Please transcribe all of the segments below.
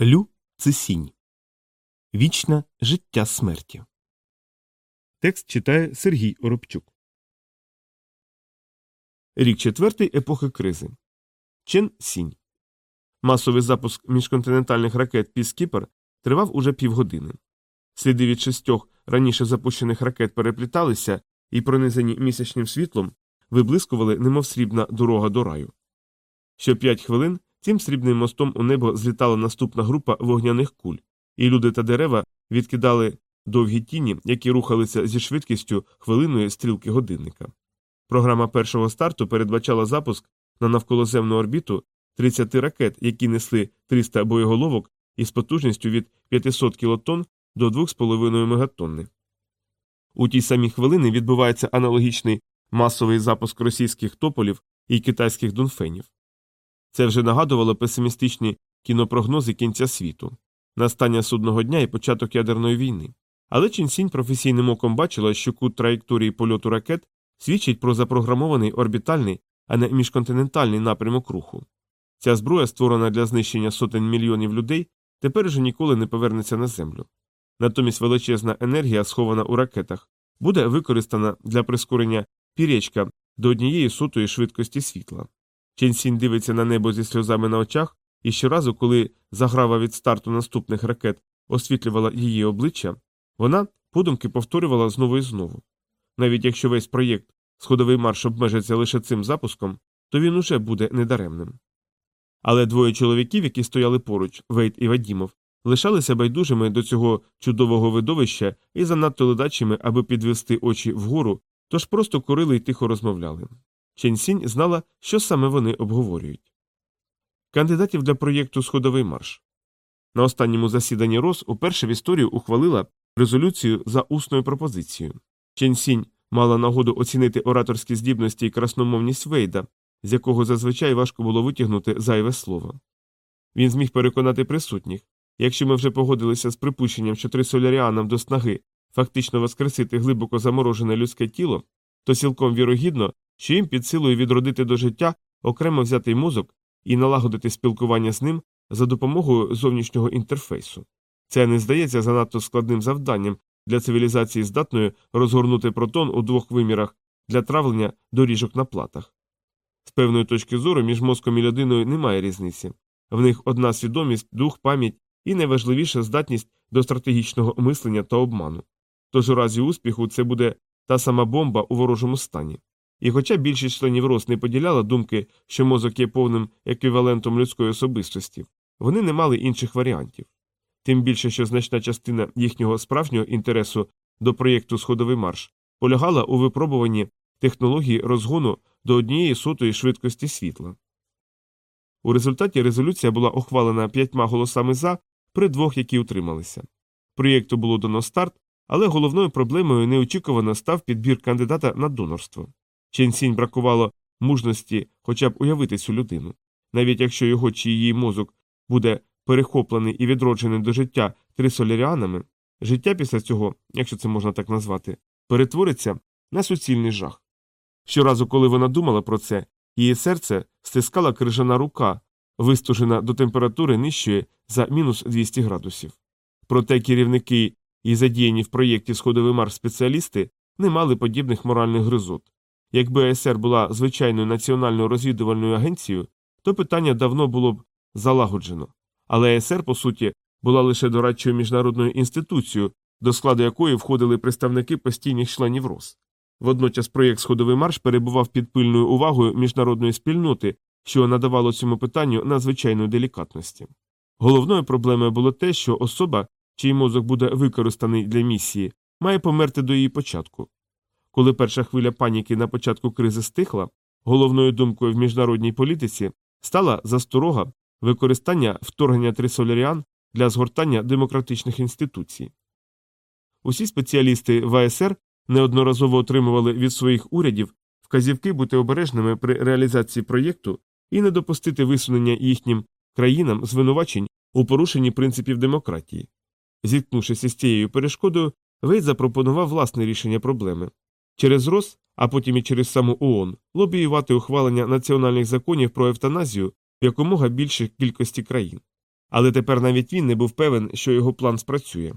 Лю це сінь. Вічне життя смерті. Текст читає Сергій Оробчук. Рік четвертий епохи кризи. Чен Сінь. Масовий запуск міжконтинентальних ракет Піскіпер тривав уже півгодини. Сліди від шістьох раніше запущених ракет перепліталися і, пронизані місячним світлом, виблискували, немов срібна дорога до раю. Що п'ять хвилин цим срібним мостом у небо злітала наступна група вогняних куль, і люди та дерева відкидали довгі тіні, які рухалися зі швидкістю хвилиної стрілки годинника. Програма першого старту передбачала запуск на навколоземну орбіту 30 ракет, які несли 300 боєголовок із потужністю від 500 кілотонн до 2,5 мегатонни. У ті самі хвилини відбувається аналогічний масовий запуск російських тополів і китайських дунфенів. Це вже нагадувало песимістичні кінопрогнози кінця світу, настання судного дня і початок ядерної війни. Але Чінсінь професійним оком бачила, що кут траєкторії польоту ракет свідчить про запрограмований орбітальний, а не міжконтинентальний напрямок руху. Ця зброя, створена для знищення сотень мільйонів людей, тепер вже ніколи не повернеться на землю. Натомість величезна енергія, схована у ракетах, буде використана для прискорення пірєчка до однієї сотої швидкості світла. Ченсінь дивиться на небо зі сльозами на очах, і щоразу, коли заграва від старту наступних ракет освітлювала її обличчя, вона подумки повторювала знову і знову. Навіть якщо весь проєкт сходовий марш обмежиться лише цим запуском, то він уже буде недаремним. Але двоє чоловіків, які стояли поруч, Вейт і Вадімов, лишалися байдужими до цього чудового видовища і занадто ледачими, аби підвести очі вгору, тож просто курили й тихо розмовляли. Ченсінь знала, що саме вони обговорюють. Кандидатів для проєкту Сходовий марш. На останньому засіданні РОС уперше в історію ухвалила резолюцію за усною пропозицією. Ченсінь мала нагоду оцінити ораторські здібності і красномовність Вейда, з якого зазвичай важко було витягнути зайве слово. Він зміг переконати присутніх якщо ми вже погодилися з припущенням, що трисоляріанам до снаги фактично воскресити глибоко заморожене людське тіло, то цілком вірогідно, що їм під силою відродити до життя окремо взятий мозок і налагодити спілкування з ним за допомогою зовнішнього інтерфейсу. Це не здається занадто складним завданням для цивілізації здатної розгорнути протон у двох вимірах для травлення доріжок на платах. З певної точки зору між мозком і людиною немає різниці. В них одна свідомість, дух, пам'ять і найважливіша здатність до стратегічного мислення та обману. Тож у разі успіху це буде та сама бомба у ворожому стані. І хоча більшість членів РОС не поділяла думки, що мозок є повним еквівалентом людської особистості, вони не мали інших варіантів. Тим більше, що значна частина їхнього справжнього інтересу до проєкту Сходовий марш полягала у випробуванні технології розгону до однієї сотої швидкості світла. У результаті резолюція була ухвалена п'ятьма голосами за при двох, які утрималися. Проєкту було дано старт, але головною проблемою неочікувано став підбір кандидата на донорство. Ченсінь бракувало мужності хоча б уявити цю людину. Навіть якщо його чи її мозок буде перехоплений і відроджений до життя трисоляріанами, життя після цього, якщо це можна так назвати, перетвориться на суцільний жах. Щоразу, коли вона думала про це, її серце стискала крижана рука, вистужена до температури нижчої за мінус 200 градусів. Проте керівники і задіяні в проєкті Сходовий Марс спеціалісти не мали подібних моральних гризот. Якби АСР була звичайною національною розвідувальною агенцією, то питання давно було б залагоджено. Але АСР, по суті, була лише дорадчою міжнародною інституцією, до складу якої входили представники постійних членів РОС. Водночас проєкт Сходовий марш перебував під пильною увагою міжнародної спільноти, що надавало цьому питанню надзвичайної делікатності. Головною проблемою було те, що особа, чий мозок буде використаний для місії, має померти до її початку. Коли перша хвиля паніки на початку кризи стихла, головною думкою в міжнародній політиці стала засторога використання вторгнення трисоляріан для згортання демократичних інституцій. Усі спеціалісти в АСР неодноразово отримували від своїх урядів вказівки бути обережними при реалізації проєкту і не допустити висунення їхнім країнам звинувачень у порушенні принципів демократії. Зіткнувшись із цією перешкодою, Вейт запропонував власне рішення проблеми через РОС, а потім і через саму ООН, лобіювати ухвалення національних законів про евтаназію в якомога більшій кількості країн. Але тепер навіть він не був певен, що його план спрацює.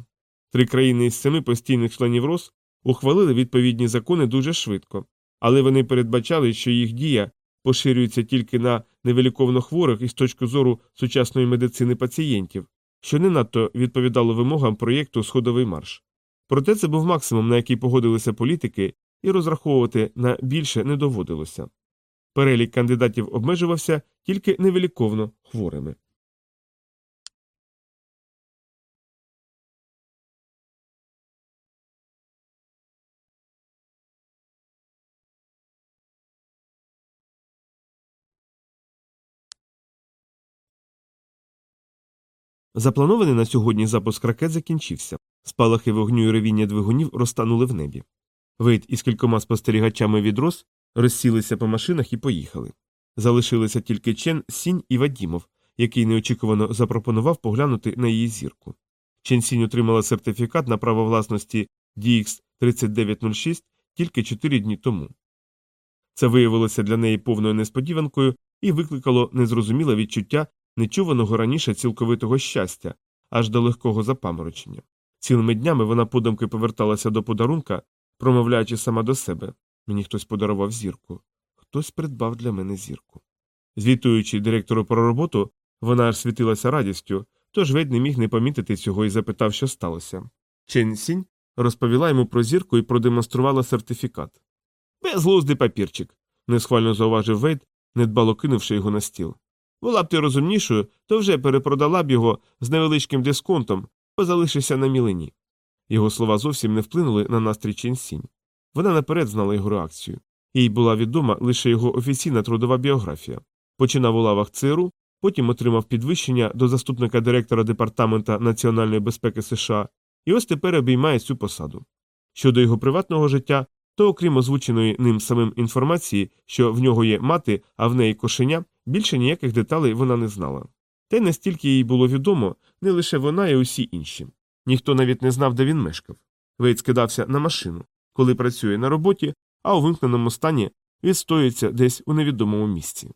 Три країни із семи постійних членів РОС ухвалили відповідні закони дуже швидко, але вони передбачали, що їх дія поширюється тільки на невиліковно хворих із точки зору сучасної медицини пацієнтів, що не надто відповідало вимогам проєкту Сходовий марш. Проте це був максимум, на який погодилися політики, і розраховувати на більше не доводилося. Перелік кандидатів обмежувався тільки невиліковно хворими. Запланований на сьогодні запуск ракет закінчився. Спалахи вогню і ревіння двигунів розтанули в небі. Вейт із кількома спостерігачами від Рос розсілися по машинах і поїхали. Залишилися тільки Чен, Сінь і Вадімов, який неочікувано запропонував поглянути на її зірку. Чен Сінь отримала сертифікат на право власності DX 3906 тільки чотири дні тому. Це виявилося для неї повною несподіванкою і викликало незрозуміле відчуття нечуваного раніше цілковитого щастя, аж до легкого запаморочення. Цілими днями вона подумки поверталася до подарунка, промовляючи сама до себе мені хтось подарував зірку, хтось придбав для мене зірку. Звітуючи директору про роботу, вона аж світилася радістю, тож ведь не міг не помітити цього і запитав, що сталося. Чен Сінь розповіла йому про зірку і продемонструвала сертифікат. Безглуздий папірчик, несхвально зауважив Вейд, недбало кинувши його на стіл. Була б ти розумнішою, то вже перепродала б його з невеличким дисконтом, бо залишишся на мілині. Його слова зовсім не вплинули на настрій Ченсінь. Вона наперед знала його реакцію. Їй була відома лише його офіційна трудова біографія. Починав у лавах ЦРУ, потім отримав підвищення до заступника директора Департамента національної безпеки США і ось тепер обіймає цю посаду. Щодо його приватного життя, то, окрім озвученої ним самим інформації, що в нього є мати, а в неї кошеня, більше ніяких деталей вона не знала. Та й настільки їй було відомо не лише вона і усі інші. Ніхто навіть не знав, де він мешкав. Вейт скидався на машину, коли працює на роботі, а у вимкненому стані відстоюється десь у невідомому місці.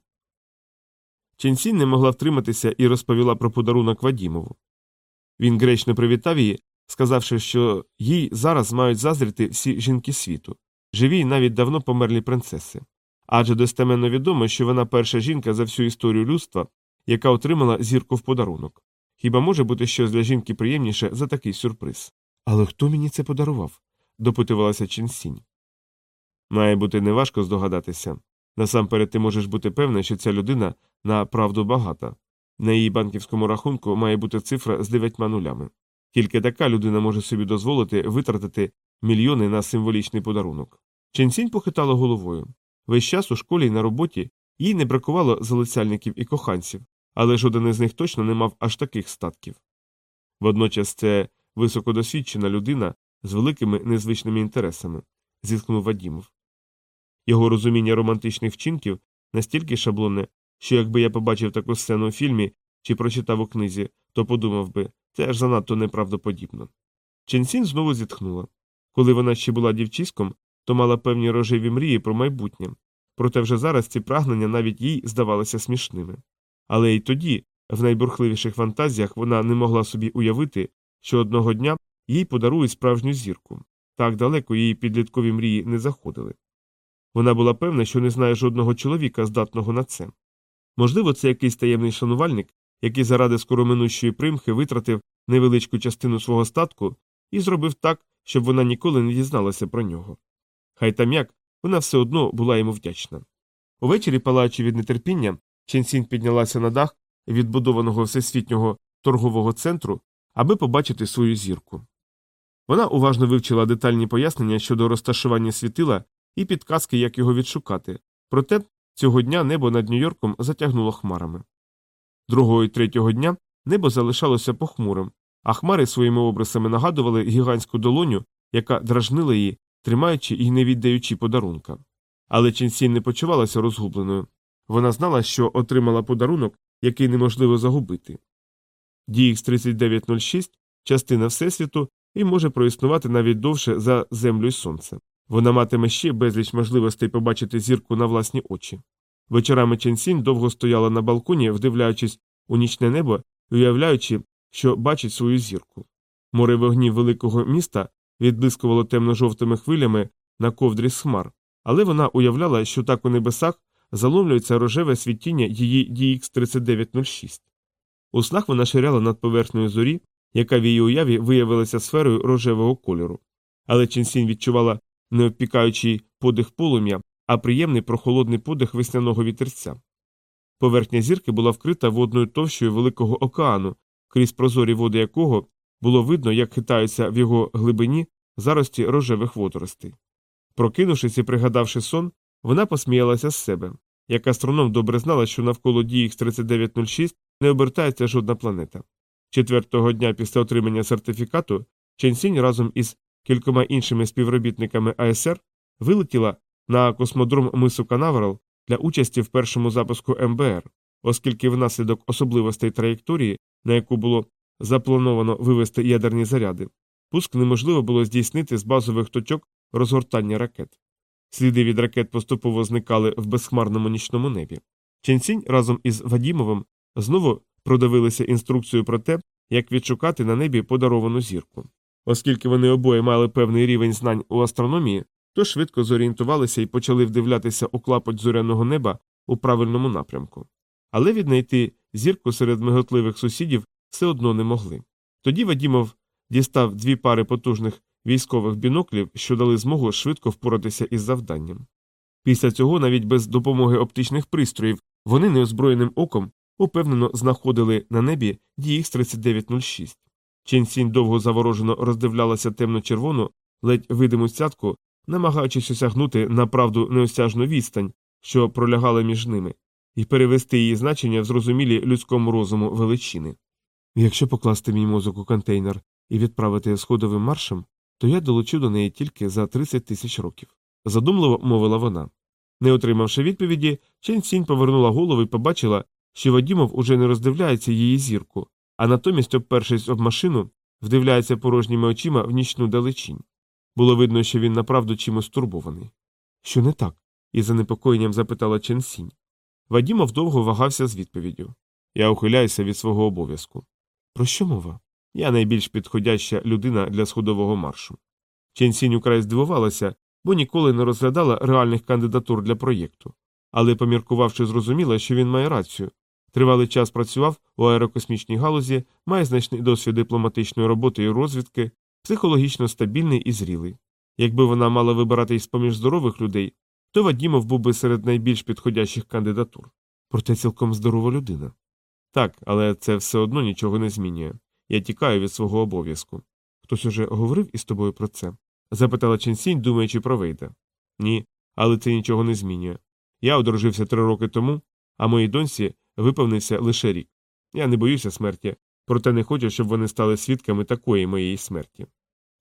Ченсін не могла втриматися і розповіла про подарунок Вадімову. Він гречно привітав її, сказавши, що їй зараз мають заздрити всі жінки світу, живі й навіть давно померлі принцеси. Адже достеменно відомо, що вона перша жінка за всю історію людства, яка отримала зірку в подарунок. Хіба може бути щось для жінки приємніше за такий сюрприз? Але хто мені це подарував? допитувалася Ченсінь. Має бути неважко здогадатися. Насамперед ти можеш бути певна, що ця людина на правду багата. На її банківському рахунку має бути цифра з дев'ятьма нулями. Тільки така людина може собі дозволити витратити мільйони на символічний подарунок. Ченсінь похитала головою. Весь час у школі й на роботі їй не бракувало залицяльників і коханців, але жоден із них точно не мав аж таких статків. Водночас це високодосвідчена людина з великими незвичними інтересами, зіткнув Вадімов. Його розуміння романтичних вчинків настільки шаблонне, що якби я побачив таку сцену у фільмі чи прочитав у книзі, то подумав би це аж занадто неправдоподібно. Ченсін знову зітхнула. Коли вона ще була дівчиськом, то мала певні рожеві мрії про майбутнє, проте вже зараз ці прагнення навіть їй здавалися смішними. Але й тоді, в найбурхливіших фантазіях, вона не могла собі уявити, що одного дня їй подарують справжню зірку. Так далеко її підліткові мрії не заходили. Вона була певна, що не знає жодного чоловіка, здатного на це. Можливо, це якийсь таємний шанувальник, який заради скороминущої примхи витратив невеличку частину свого статку і зробив так, щоб вона ніколи не дізналася про нього. Хай там як, вона все одно була йому вдячна. Увечері, палаючи від нетерпіння, Ченсінь піднялася на дах відбудованого всесвітнього торгового центру, аби побачити свою зірку. Вона уважно вивчила детальні пояснення щодо розташування світила і підказки, як його відшукати, проте цього дня небо над Нью-Йорком затягнуло хмарами. Другого і третього дня небо залишалося похмурим, а хмари своїми обрисами нагадували гігантську долоню, яка дражнила її, тримаючи і не віддаючи подарунка. Але Ченсін не почувалася розгубленою. Вона знала, що отримала подарунок, який неможливо загубити. DX 3906 частина Всесвіту і може проіснувати навіть довше за землю і сонце. Вона матиме ще безліч можливостей побачити зірку на власні очі. Вечорами Ченсінь довго стояла на балконі, вдивляючись у нічне небо уявляючи, що бачить свою зірку. Море вогнів великого міста відблискувало темно-жовтими хвилями на ковдрі з хмар, але вона уявляла, що так у небесах заломлюється рожеве світіння її DX3906. У снах вона ширяла над поверхнею зорі, яка в її уяві виявилася сферою рожевого кольору. Але Ченсінь відчувала не обпікаючий подих полум'я, а приємний прохолодний подих весняного вітерця. Поверхня зірки була вкрита водною товщою Великого океану, крізь прозорі води якого було видно, як хитаються в його глибині зарості рожевих водоростей. Прокинувшись і пригадавши сон, вона посміялася з себе. Як астроном добре знала, що навколо DX3906 не обертається жодна планета. Четвертого дня після отримання сертифікату Ченсінь разом із кількома іншими співробітниками АСР вилетіла на космодром мису Канаверал для участі в першому запуску МБР, оскільки внаслідок особливостей траєкторії, на яку було заплановано вивести ядерні заряди, пуск неможливо було здійснити з базових точок розгортання ракет. Сліди від ракет поступово зникали в безхмарному нічному небі. Ченсінь разом із Вадімовим знову продивилися інструкцію про те, як відшукати на небі подаровану зірку. Оскільки вони обоє мали певний рівень знань у астрономії, то швидко зорієнтувалися і почали вдивлятися у клапоть зоряного неба у правильному напрямку. Але віднайти зірку серед миготливих сусідів все одно не могли. Тоді Вадімов дістав дві пари потужних військових біноклів, що дали змогу швидко впоратися із завданням. Після цього, навіть без допомоги оптичних пристроїв, вони неозброєним оком упевнено знаходили на небі DX3906. Ченсінь довго заворожено роздивлялася темно-червону, ледь видиму цятку, намагаючись осягнути направду неосяжну відстань, що пролягала між ними, і перевести її значення в зрозумілі людському розуму величини. Якщо покласти мій мозок у контейнер і відправити сходовим маршем, то я долучу до неї тільки за 30 тисяч років, задумливо мовила вона. Не отримавши відповіді, Чен Сінь повернула голову і побачила, що Вадімов уже не роздивляється її зірку, а натомість, обпершись об машину, вдивляється порожніми очима в нічну далечінь. Було видно, що він направду чимось турбований. Що не так? із занепокоєнням запитала Чен Сінь. Вадімов довго вагався з відповіддю. Я ухиляюся від свого обов'язку. Про що мова? Я найбільш підходяща людина для сходового маршу. Чен Сінь украй здивувалася, бо ніколи не розглядала реальних кандидатур для проєкту. Але, поміркувавши, зрозуміла, що він має рацію. Тривалий час працював у аерокосмічній галузі, має значний досвід дипломатичної роботи і розвідки, психологічно стабільний і зрілий. Якби вона мала вибирати із поміж здорових людей, то Вадімов був би серед найбільш підходящих кандидатур. Проте цілком здорова людина. Так, але це все одно нічого не змінює. Я тікаю від свого обов'язку. Хтось уже говорив із тобою про це? запитала Ченсінь, думаючи про Вейда. Ні, але це нічого не змінює. Я одружився три роки тому, а моїй доньці виповнився лише рік. Я не боюся смерті, проте не хочу, щоб вони стали свідками такої моєї смерті.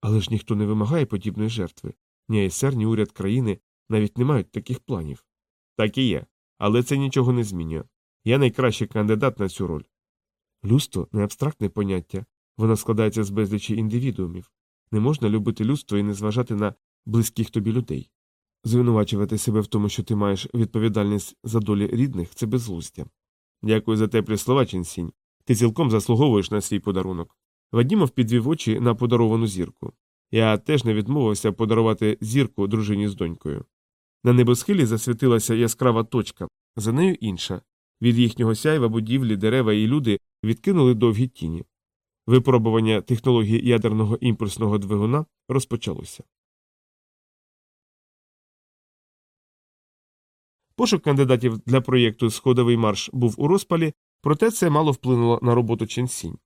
Але ж ніхто не вимагає подібної жертви. Ні АСР, ні уряд країни навіть не мають таких планів. Так і є, але це нічого не змінює. Я найкращий кандидат на цю роль. Людство не абстрактне поняття, воно складається з безлічі індивідуумів. Не можна любити людство і не зважати на близьких тобі людей. Звинувачувати себе в тому, що ти маєш відповідальність за долі рідних, це безглуздя. Дякую за теплі слова, Ченсінь. Ти цілком заслуговуєш на свій подарунок. Вадімов підвів очі на подаровану зірку. Я теж не відмовився подарувати зірку дружині з донькою. На небосхилі засвітилася яскрава точка, за нею інша. Від їхнього сяйва будівлі, дерева і люди відкинули довгі тіні. Випробування технології ядерного імпульсного двигуна розпочалося. Пошук кандидатів для проєкту Сходовий марш був у розпалі, проте це мало вплинуло на роботу Ченсінь.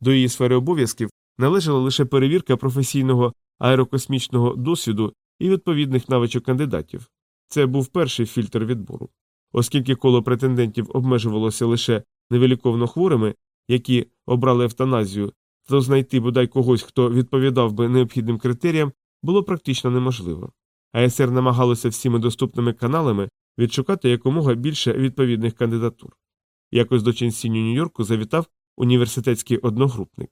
До її сфери обов'язків належала лише перевірка професійного аерокосмічного досвіду і відповідних навичок кандидатів. Це був перший фільтр відбору. Оскільки коло претендентів обмежувалося лише невеликовно хворими, які обрали евтаназію, то знайти бодай когось, хто відповідав би необхідним критеріям, було практично неможливо. АСР намагалося всіми доступними каналами відшукати якомога більше відповідних кандидатур. Якось до Ченсіню Нью-Йорку завітав університетський одногрупник.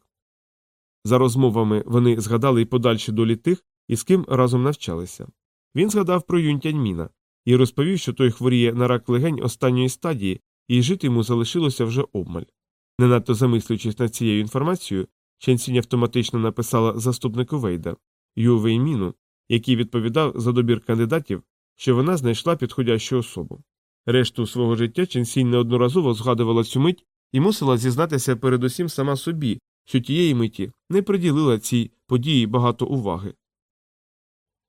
За розмовами вони згадали й подальші долі тих, із ким разом навчалися. Він згадав про Юнтяньміна і розповів, що той хворіє на рак легень останньої стадії, і жити йому залишилося вже обмаль. Не надто замислюючись над цією інформацією, Ченсінь автоматично написала заступнику Вейда Ю Вейміну, який відповідав за добір кандидатів, що вона знайшла підходящу особу. Решту свого життя Ченсінь неодноразово згадувала цю мить і мусила зізнатися передусім сама собі, що тієї миті не приділила цій події багато уваги.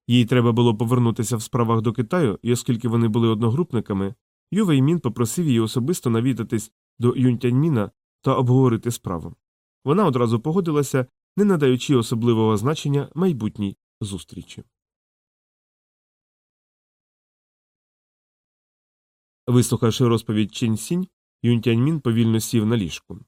Їй треба було повернутися в справах до Китаю, і оскільки вони були одногрупниками, Ю Веймін попросив її особисто навідатись до Юнтяньміна та обговорити справу. Вона одразу погодилася, не надаючи особливого значення майбутній зустрічі. Вислухавши розповідь Ченсінь, Юнтяньмін повільно сів на ліжку.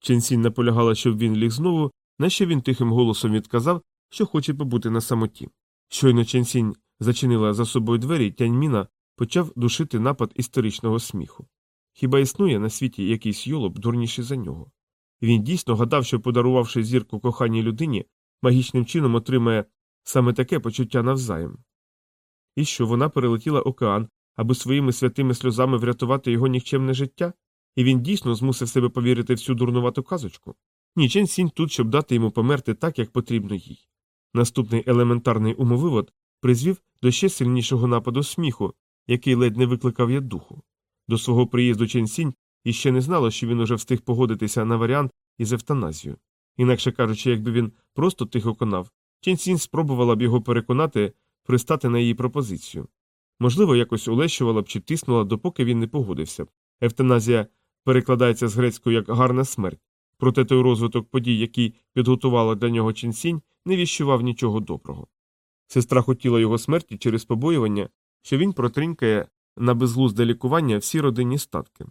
Ченсінь наполягала, щоб він ліг знову, на що він тихим голосом відказав, що хоче побути на самоті. Щойно Ченсінь зачинила за собою двері, Тяньміна почав душити напад історичного сміху. Хіба існує на світі якийсь йолоб дурніший за нього? Він дійсно гадав, що, подарувавши зірку коханій людині, магічним чином отримає саме таке почуття навзаєм. І що вона перелетіла океан, аби своїми святими сльозами врятувати його нікчемне життя, і він дійсно змусив себе повірити в цю дурнувату казочку. Ні, Чен Сінь тут, щоб дати йому померти так, як потрібно їй. Наступний елементарний умовивод призвів до ще сильнішого нападу сміху, який ледь не викликав я духу. До свого приїзду Чен Сінь іще не знала, що він уже встиг погодитися на варіант із евтаназією. Інакше кажучи, якби він просто тихо конав, Чен Сінь спробувала б його переконати пристати на її пропозицію. Можливо, якось улещувала б чи тиснула, допоки він не погодився. Евтаназія перекладається з грецькою як гарна смерть, проте той розвиток подій, який підготувала для нього Ченсінь, не віщував нічого доброго. Сестра хотіла його смерті через побоювання, що він протринькає на безглузде лікування всі родинні статки.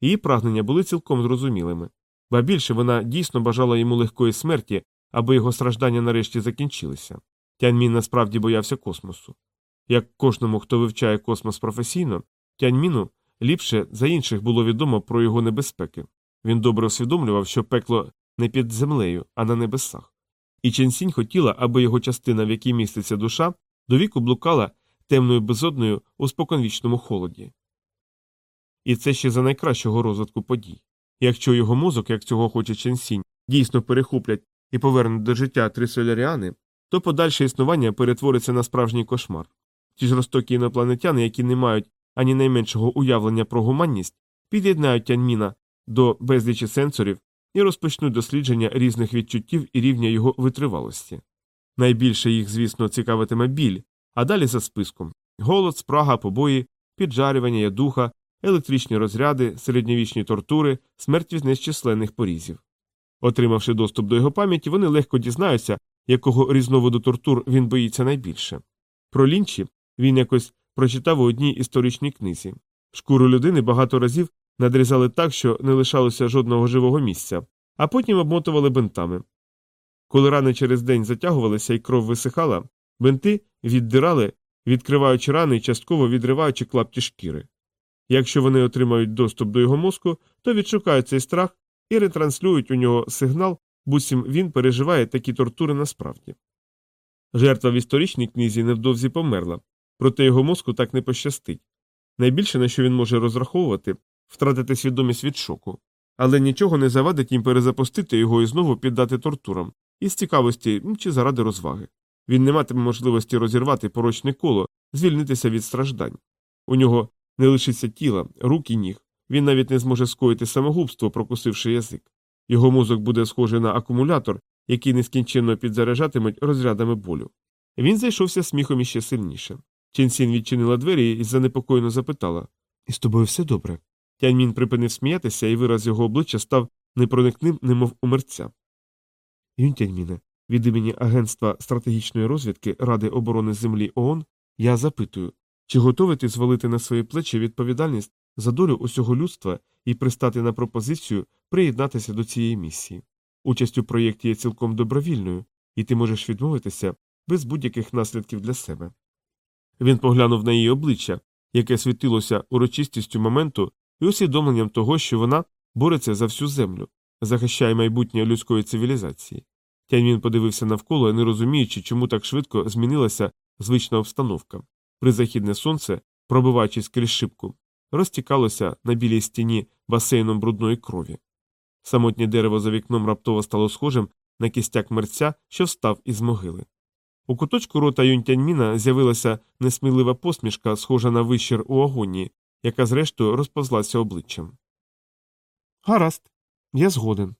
Її прагнення були цілком зрозумілими, ба більше вона дійсно бажала йому легкої смерті, аби його страждання нарешті закінчилися. Тяньмін насправді боявся космосу. Як кожному, хто вивчає космос професійно, Тяньміну ліпше за інших було відомо про його небезпеки. Він добре усвідомлював, що пекло не під землею, а на небесах. І Ченсінь хотіла, аби його частина, в якій міститься душа, до віку блукала темною безодною у споконвічному холоді. І це ще за найкращого розвитку подій. Якщо його мозок, як цього хоче Ченсінь, дійсно перехоплять і повернуть до життя три соляріани, то подальше існування перетвориться на справжній кошмар. Ті жорстокі інопланетяни, які не мають ані найменшого уявлення про гуманність, під'єднають тяньміна до безлічі сенсорів і розпочнуть дослідження різних відчуттів і рівня його витривалості. Найбільше їх, звісно, цікавитиме біль, а далі за списком голод, спрага, побої, піджарювання ядуха, електричні розряди, середньовічні тортури, смерть від нещисленних порізів. Отримавши доступ до його пам'яті, вони легко дізнаються, якого різновиду тортур він боїться найбільше. Про лінчі він якось прочитав у одній історичній книзі. Шкуру людини багато разів надрізали так, що не лишалося жодного живого місця, а потім обмотували бинтами. Коли рани через день затягувалися і кров висихала, бинти віддирали, відкриваючи рани і частково відриваючи клапті шкіри. Якщо вони отримають доступ до його мозку, то відшукають цей страх і ретранслюють у нього сигнал, буцім він переживає такі тортури насправді. Жертва в історичній книзі невдовзі померла, проте його мозку так не пощастить. Найбільше, на що він може розраховувати, втратити свідомість від шоку, але нічого не завадить їм перезапустити його і знову піддати тортурам, із цікавості чи заради розваги. Він не матиме можливості розірвати порочне коло, звільнитися від страждань. У нього не лишиться тіла, рук і ніг, він навіть не зможе скоїти самогубство, прокусивши язик. Його мозок буде схожий на акумулятор, який нескінченно підзаряджатимуть розрядами болю. Він зайшовся сміхом іще сильніше. Ченсін відчинила двері і занепокоєно запитала Із тобою все добре. Тяньмін припинив сміятися, і вираз його обличчя став непроникним, немов умерця. Юнь Тяньміне, від імені Агентства стратегічної розвідки Ради оборони Землі ООН я запитую, чи готовий ти звалити на свої плечі відповідальність за долю усього людства і пристати на пропозицію приєднатися до цієї місії? Участь у проєкті є цілком добровільною, і ти можеш відмовитися без будь-яких наслідків для себе. Він поглянув на її обличчя, яке світилося урочистістю моменту і усвідомленням того, що вона бореться за всю землю, захищає майбутнє людської цивілізації. Тяньмін подивився навколо, не розуміючи, чому так швидко змінилася звична обстановка. Призахідне сонце, пробиваючись крізь шибку, розтікалося на білій стіні басейном брудної крові. Самотнє дерево за вікном раптово стало схожим на кістяк мерця, що встав із могили. У куточку рота Юнтяньміна з'явилася несмілива посмішка, схожа на вищір у агонії, яка зрештою розповзлася обличчям. Гаразд, я згоден.